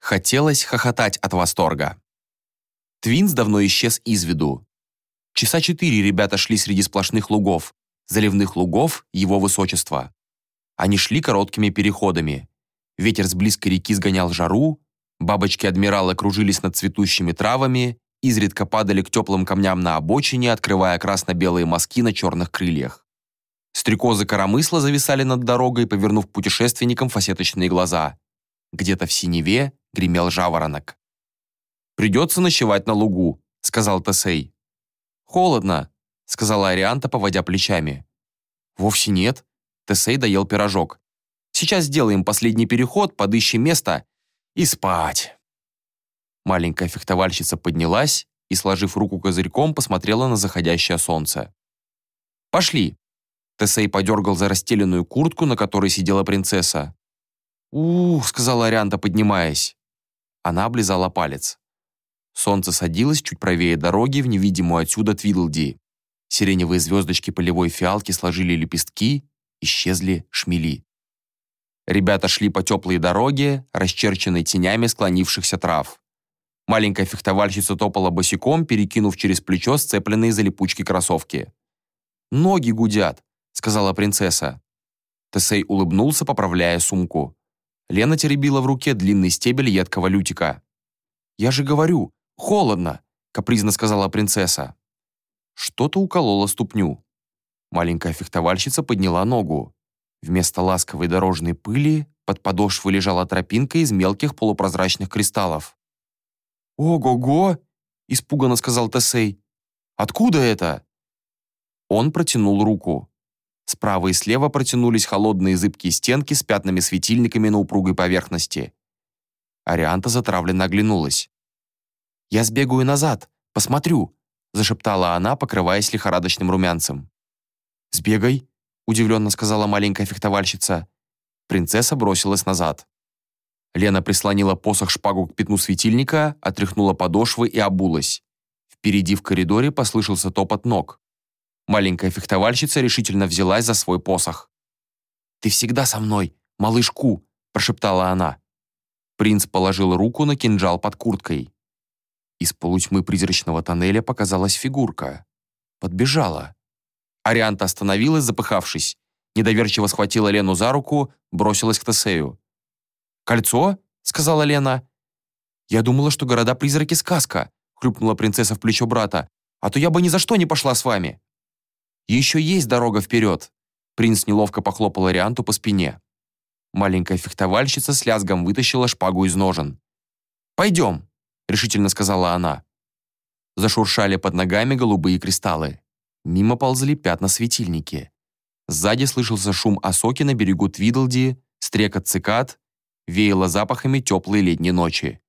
Хотелось хохотать от восторга. Твинс давно исчез из виду. Часа четыре ребята шли среди сплошных лугов, заливных лугов его высочества. Они шли короткими переходами. Ветер с близкой реки сгонял жару, бабочки-адмиралы кружились над цветущими травами, изредка падали к теплым камням на обочине, открывая красно-белые мазки на черных крыльях. Стрекозы коромысла зависали над дорогой, повернув путешественникам фасеточные глаза. Где-то в синеве гремел жаворонок. «Придется ночевать на лугу», — сказал Тесей. «Холодно», — сказала Арианта, поводя плечами. «Вовсе нет». Тесей доел пирожок. «Сейчас сделаем последний переход, подыщем место и спать». Маленькая фехтовальщица поднялась и, сложив руку козырьком, посмотрела на заходящее солнце. «Пошли!» Тесей подергал за расстеленную куртку, на которой сидела принцесса. «Ух!» — сказала Арианта, поднимаясь. Она облизала палец. Солнце садилось чуть правее дороги в невидимую отсюда Твидлди. Сиреневые звездочки полевой фиалки сложили лепестки, исчезли шмели. Ребята шли по теплой дороге, расчерченной тенями склонившихся трав. Маленькая фехтовальщица топала босиком, перекинув через плечо сцепленные за липучки кроссовки. «Ноги гудят», — сказала принцесса. Тесей улыбнулся, поправляя сумку. Лена теребила в руке длинный стебель едкого лютика. «Я же говорю, холодно», — капризно сказала принцесса. Что-то укололо ступню. Маленькая фехтовальщица подняла ногу. Вместо ласковой дорожной пыли под подошвой лежала тропинка из мелких полупрозрачных кристаллов. «Ого-го!» — испуганно сказал Тесей. «Откуда это?» Он протянул руку. Справа и слева протянулись холодные зыбкие стенки с пятнами-светильниками на упругой поверхности. Арианта затравленно оглянулась. «Я сбегаю назад, посмотрю», — зашептала она, покрываясь лихорадочным румянцем. «Сбегай», — удивленно сказала маленькая фехтовальщица. Принцесса бросилась назад. Лена прислонила посох-шпагу к пятну светильника, отряхнула подошвы и обулась. Впереди в коридоре послышался топот ног. Маленькая фехтовальщица решительно взялась за свой посох. «Ты всегда со мной, малышку!» – прошептала она. Принц положил руку на кинжал под курткой. Из полутьмы призрачного тоннеля показалась фигурка. Подбежала. Арианта остановилась, запыхавшись. Недоверчиво схватила Лену за руку, бросилась к Тесею. «Кольцо?» — сказала Лена. «Я думала, что города-призраки — сказка», — хлюпнула принцесса в плечо брата. «А то я бы ни за что не пошла с вами». «Еще есть дорога вперед», — принц неловко похлопал Арианту по спине. Маленькая фехтовальщица с лязгом вытащила шпагу из ножен. «Пойдем», — решительно сказала она. Зашуршали под ногами голубые кристаллы. Мимо ползли пятна-светильники. Сзади слышался шум осоки на берегу Твидлди, стрекот цикад, веяло запахами теплой летней ночи.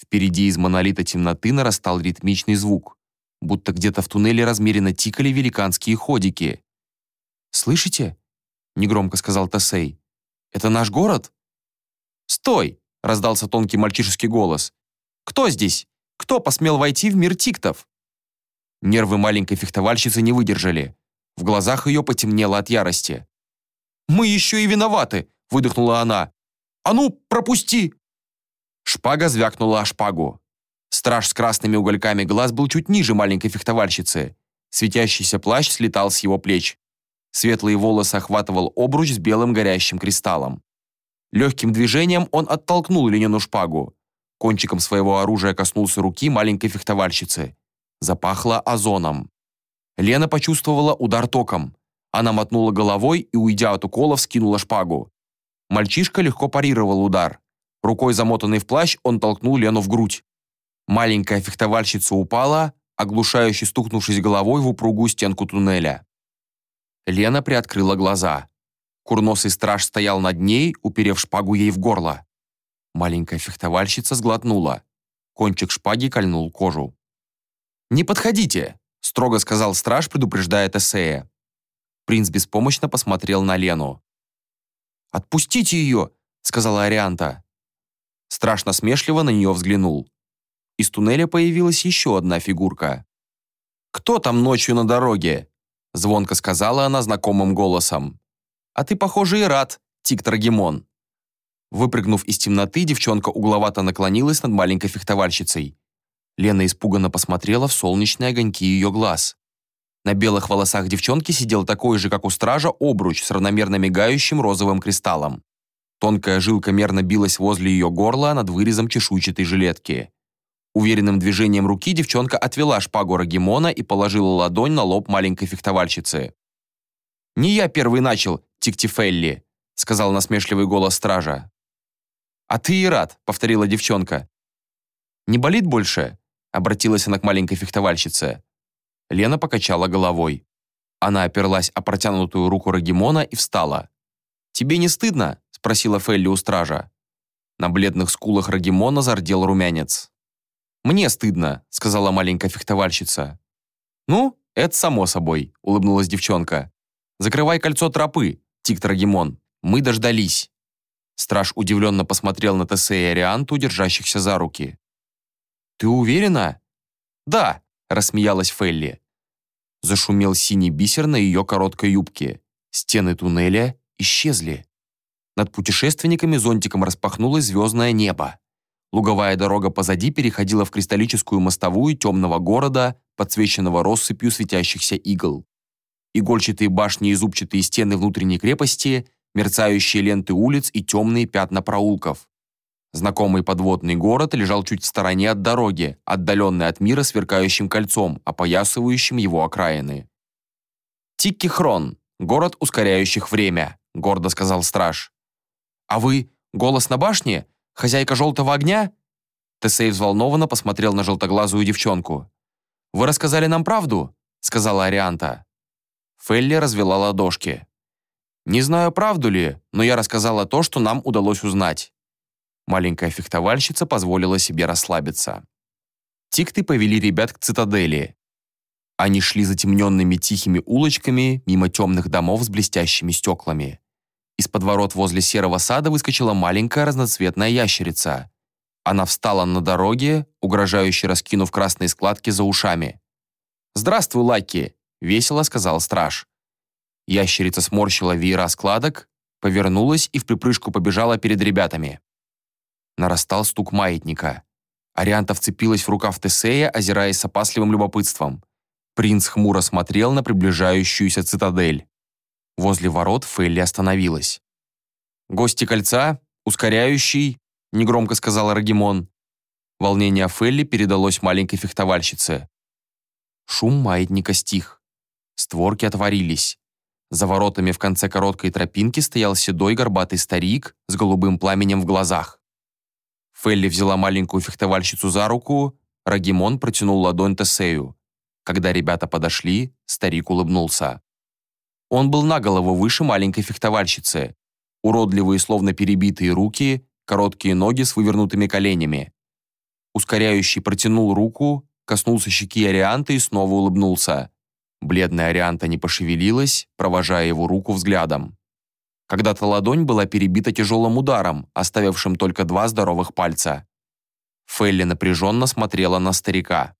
Впереди из монолита темноты нарастал ритмичный звук, будто где-то в туннеле размеренно тикали великанские ходики. «Слышите?» — негромко сказал Тасей. «Это наш город?» «Стой!» — раздался тонкий мальчишеский голос. «Кто здесь? Кто посмел войти в мир тиктов?» Нервы маленькой фехтовальщицы не выдержали. В глазах ее потемнело от ярости. «Мы еще и виноваты!» — выдохнула она. А ну, пропусти!» Шпага звякнула о шпагу. Страж с красными угольками глаз был чуть ниже маленькой фехтовальщицы. Светящийся плащ слетал с его плеч. Светлые волосы охватывал обруч с белым горящим кристаллом. Легким движением он оттолкнул Ленину шпагу. Кончиком своего оружия коснулся руки маленькой фехтовальщицы. Запахло озоном. Лена почувствовала удар током. Она мотнула головой и, уйдя от уколов, скинула шпагу. Мальчишка легко парировал удар. Рукой замотанный в плащ, он толкнул Лену в грудь. Маленькая фехтовальщица упала, оглушающе стукнувшись головой в упругую стенку туннеля. Лена приоткрыла глаза. Курносый страж стоял над ней, уперев шпагу ей в горло. Маленькая фехтовальщица сглотнула. Кончик шпаги кольнул кожу. «Не подходите!» — строго сказал страж, предупреждая Тесея. Принц беспомощно посмотрел на Лену. «Отпустите ее!» — сказала Арианта. Страшно смешливо на нее взглянул. Из туннеля появилась еще одна фигурка. «Кто там ночью на дороге?» — звонко сказала она знакомым голосом. «А ты, похоже, и рад, Тиктор Гимон». Выпрыгнув из темноты, девчонка угловато наклонилась над маленькой фехтовальщицей. Лена испуганно посмотрела в солнечные огоньки ее глаз. На белых волосах девчонки сидел такой же, как у стража, обруч с равномерно мигающим розовым кристаллом. Тонкая жилка мерно билась возле ее горла над вырезом чешуйчатой жилетки. Уверенным движением руки девчонка отвела шпагу Рагимона и положила ладонь на лоб маленькой фехтовальщицы. «Не я первый начал, Тиктифелли», — сказал насмешливый голос стража. «А ты и рад», — повторила девчонка. «Не болит больше?» — обратилась она к маленькой фехтовальщице. Лена покачала головой. Она оперлась о протянутую руку Рагимона и встала. «Тебе не стыдно?» — спросила Фелли у стража. На бледных скулах Рагимона зардел румянец. «Мне стыдно», — сказала маленькая фехтовальщица. «Ну, это само собой», — улыбнулась девчонка. «Закрывай кольцо тропы, Тик Рагимон. Мы дождались». Страж удивленно посмотрел на Тессе и Арианту, держащихся за руки. «Ты уверена?» «Да», — рассмеялась Фелли. Зашумел синий бисер на ее короткой юбке. Стены туннеля исчезли. Над путешественниками зонтиком распахнулось звездное небо. Луговая дорога позади переходила в кристаллическую мостовую темного города, подсвеченного россыпью светящихся игл. Игольчатые башни и зубчатые стены внутренней крепости, мерцающие ленты улиц и темные пятна проулков. Знакомый подводный город лежал чуть в стороне от дороги, отдаленный от мира сверкающим кольцом, опоясывающим его окраины. «Тикки-Хрон, город ускоряющих время», — гордо сказал страж. «А вы — голос на башне? Хозяйка желтого огня?» Тесей взволнованно посмотрел на желтоглазую девчонку. «Вы рассказали нам правду?» — сказала Арианта. Фелли развела ладошки. «Не знаю, правду ли, но я рассказала то, что нам удалось узнать. Маленькая фехтовальщица позволила себе расслабиться. Тикты повели ребят к цитадели. Они шли затемненными тихими улочками мимо темных домов с блестящими стеклами. Из-под ворот возле серого сада выскочила маленькая разноцветная ящерица. Она встала на дороге, угрожающе раскинув красные складки за ушами. «Здравствуй, Лаки!» — весело сказал страж. Ящерица сморщила веера складок, повернулась и в припрыжку побежала перед ребятами. Нарастал стук маятника. Арианта вцепилась в рукав Тесея, озираясь с опасливым любопытством. Принц хмуро смотрел на приближающуюся цитадель. Возле ворот Фелли остановилась. «Гости кольца, ускоряющий», — негромко сказал Рагимон. Волнение Фелли передалось маленькой фехтовальщице. Шум маятника стих. Створки отворились. За воротами в конце короткой тропинки стоял седой горбатый старик с голубым пламенем в глазах. Фелли взяла маленькую фехтовальщицу за руку, Рагимон протянул ладонь Тесею. Когда ребята подошли, старик улыбнулся. Он был на голову выше маленькой фехтовальщицы. Уродливые, словно перебитые руки, короткие ноги с вывернутыми коленями. Ускоряющий протянул руку, коснулся щеки Арианта и снова улыбнулся. Бледная Арианта не пошевелилась, провожая его руку взглядом. Когда-то ладонь была перебита тяжелым ударом, оставившим только два здоровых пальца. Фелли напряженно смотрела на старика.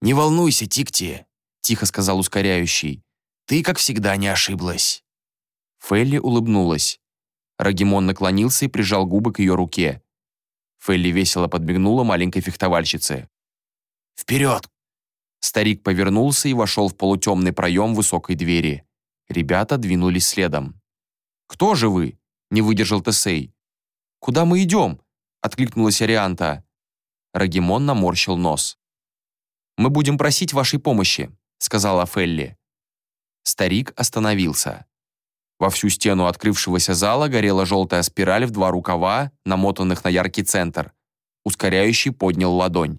«Не волнуйся, Тикти», — тихо сказал ускоряющий. «Ты, как всегда, не ошиблась». Фелли улыбнулась. Рагимон наклонился и прижал губы к ее руке. Фелли весело подмигнула маленькой фехтовальщице. «Вперед!» Старик повернулся и вошел в полутемный проем высокой двери. Ребята двинулись следом. «Кто же вы?» — не выдержал Тесей. «Куда мы идем?» — откликнулась Арианта. Рагимон наморщил нос. «Мы будем просить вашей помощи», — сказала Фелли. Старик остановился. Во всю стену открывшегося зала горела желтая спираль в два рукава, намотанных на яркий центр. Ускоряющий поднял ладонь.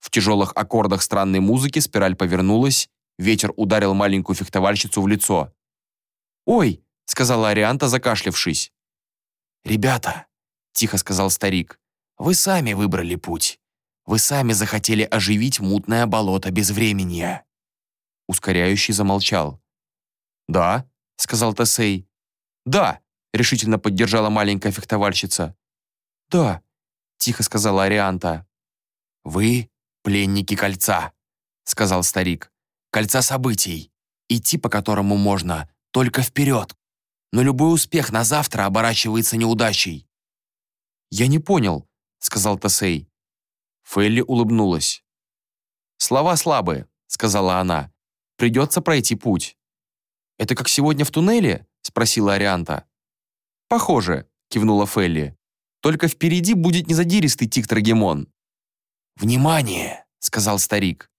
В тяжелых аккордах странной музыки спираль повернулась, ветер ударил маленькую фехтовальщицу в лицо. «Ой!» — сказала Арианта, закашлявшись. «Ребята», — тихо сказал старик, — «вы сами выбрали путь. Вы сами захотели оживить мутное болото безвременья». Ускоряющий замолчал. «Да», — сказал Тесей. «Да», — решительно поддержала маленькая фехтовальщица. «Да», — тихо сказала Арианта. «Вы пленники кольца», — сказал старик. «Кольца событий, идти по которому можно только вперед, но любой успех на завтра оборачивается неудачей. «Я не понял», — сказал Тесей. Фелли улыбнулась. «Слова слабые», — сказала она. «Придется пройти путь». «Это как сегодня в туннеле?» — спросила Арианта. «Похоже», — кивнула Фелли. «Только впереди будет незадиристый тиктрагемон». «Внимание!» — сказал старик.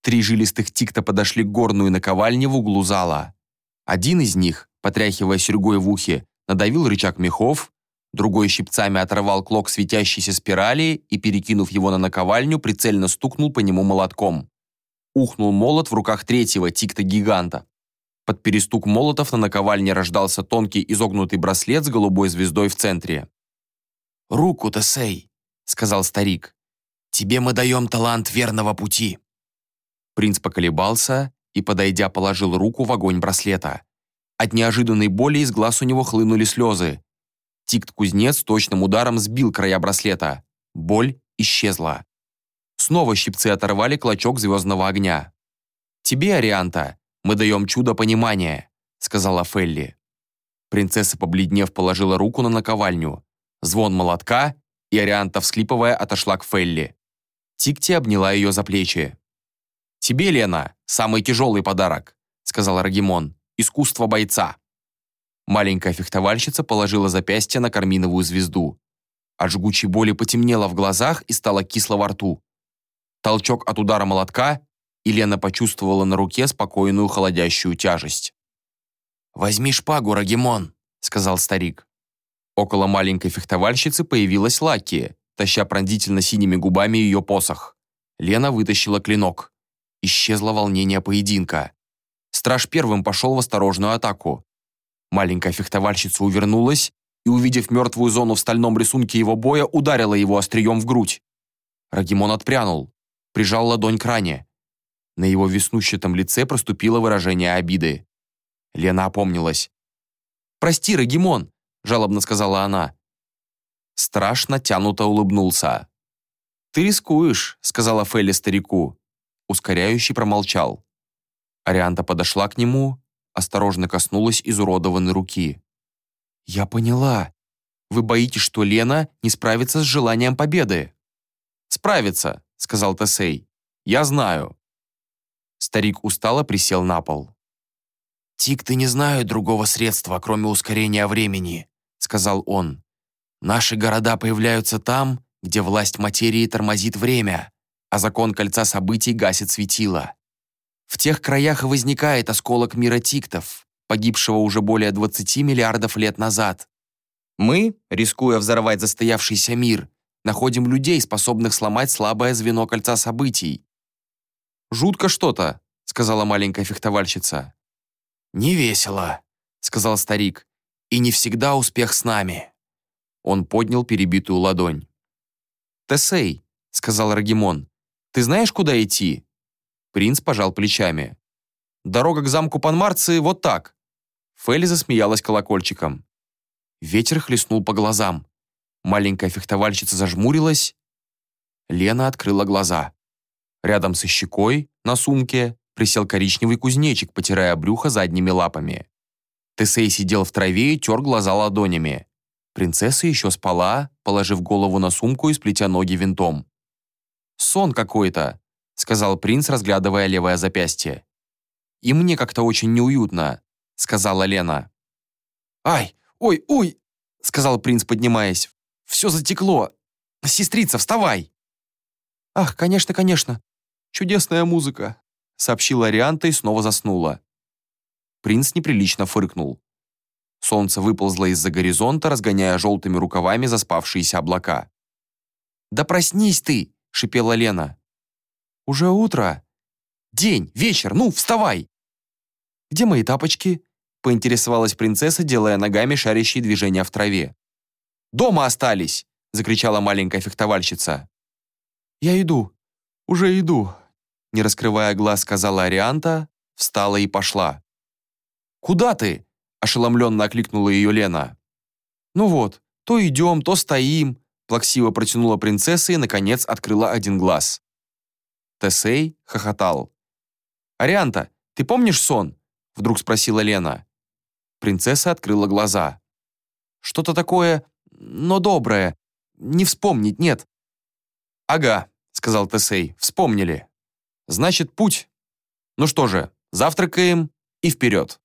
Три жилистых тикта подошли к горную наковальне в углу зала. Один из них, потряхивая серьгой в ухе, надавил рычаг мехов, другой щипцами оторвал клок светящейся спирали и, перекинув его на наковальню, прицельно стукнул по нему молотком. Ухнул молот в руках третьего тикта-гиганта. Под перестук молотов на наковальне рождался тонкий изогнутый браслет с голубой звездой в центре. «Руку, Тесей», — сказал старик. «Тебе мы даем талант верного пути». Принц поколебался и, подойдя, положил руку в огонь браслета. От неожиданной боли из глаз у него хлынули слезы. Тикт-кузнец точным ударом сбил края браслета. Боль исчезла. Снова щипцы оторвали клочок звездного огня. «Тебе, Арианта, мы даем чудо понимания», — сказала Фелли. Принцесса, побледнев, положила руку на наковальню. Звон молотка, и Арианта, всхлипывая, отошла к Фелли. Тикти обняла ее за плечи. «Тебе, Лена, самый тяжелый подарок», — сказал Рагимон. «Искусство бойца». Маленькая фехтовальщица положила запястье на карминовую звезду. От жгучей боли потемнело в глазах и стало кисло во рту. Толчок от удара молотка, и Лена почувствовала на руке спокойную холодящую тяжесть. «Возьми шпагу, Рагимон», — сказал старик. Около маленькой фехтовальщицы появилась Лаки, таща пронзительно синими губами ее посох. Лена вытащила клинок. Исчезло волнение поединка. Страж первым пошел в осторожную атаку. Маленькая фехтовальщица увернулась и, увидев мертвую зону в стальном рисунке его боя, ударила его острием в грудь. Рагимон отпрянул, прижал ладонь к ране. На его веснущатом лице проступило выражение обиды. Лена опомнилась. «Прости, Рагимон», — жалобно сказала она. Страшно тянуто улыбнулся. «Ты рискуешь», — сказала Фелли старику. Ускоряющий промолчал. Арианта подошла к нему, осторожно коснулась изуродованной руки. «Я поняла. Вы боитесь, что Лена не справится с желанием победы?» «Справится», — сказал Тесей. «Я знаю». Старик устало присел на пол. «Тикты не знают другого средства, кроме ускорения времени», — сказал он. «Наши города появляются там, где власть материи тормозит время, а закон кольца событий гасит светило. В тех краях и возникает осколок мира тиктов, погибшего уже более 20 миллиардов лет назад. Мы, рискуя взорвать застоявшийся мир, находим людей, способных сломать слабое звено кольца событий. «Жутко что-то», — сказала маленькая фехтовальщица. «Не весело», — сказал старик, — «и не всегда успех с нами». Он поднял перебитую ладонь. «Тесей», — сказал Рагимон, — «ты знаешь, куда идти?» Принц пожал плечами. «Дорога к замку Панмарции вот так». Фелли засмеялась колокольчиком. Ветер хлестнул по глазам. Маленькая фехтовальщица зажмурилась. Лена открыла глаза. Рядом со щекой, на сумке, присел коричневый кузнечик, потирая брюхо задними лапами. Тесей сидел в траве и тер глаза ладонями. Принцесса еще спала, положив голову на сумку и сплетя ноги винтом. «Сон какой-то», сказал принц, разглядывая левое запястье. «И мне как-то очень неуютно», — сказала Лена. «Ай, ой, ой!» — сказал принц, поднимаясь. «Все затекло. Сестрица, вставай!» «Ах, конечно, конечно. Чудесная музыка», — сообщила Арианта и снова заснула. Принц неприлично фыркнул. Солнце выползло из-за горизонта, разгоняя желтыми рукавами заспавшиеся облака. «Да проснись ты!» — шипела Лена. Уже утро. День, вечер, ну, вставай!» «Где мои тапочки?» — поинтересовалась принцесса, делая ногами шарящие движения в траве. «Дома остались!» — закричала маленькая фехтовальщица. «Я иду, уже иду», — не раскрывая глаз, сказала Арианта, встала и пошла. «Куда ты?» — ошеломленно окликнула ее Лена. «Ну вот, то идем, то стоим», — плаксиво протянула принцесса и, наконец, открыла один глаз. Тесей хохотал. «Арианта, ты помнишь сон?» Вдруг спросила Лена. Принцесса открыла глаза. «Что-то такое но доброе. Не вспомнить, нет». «Ага», — сказал Тесей, — «вспомнили. Значит, путь. Ну что же, завтракаем и вперед».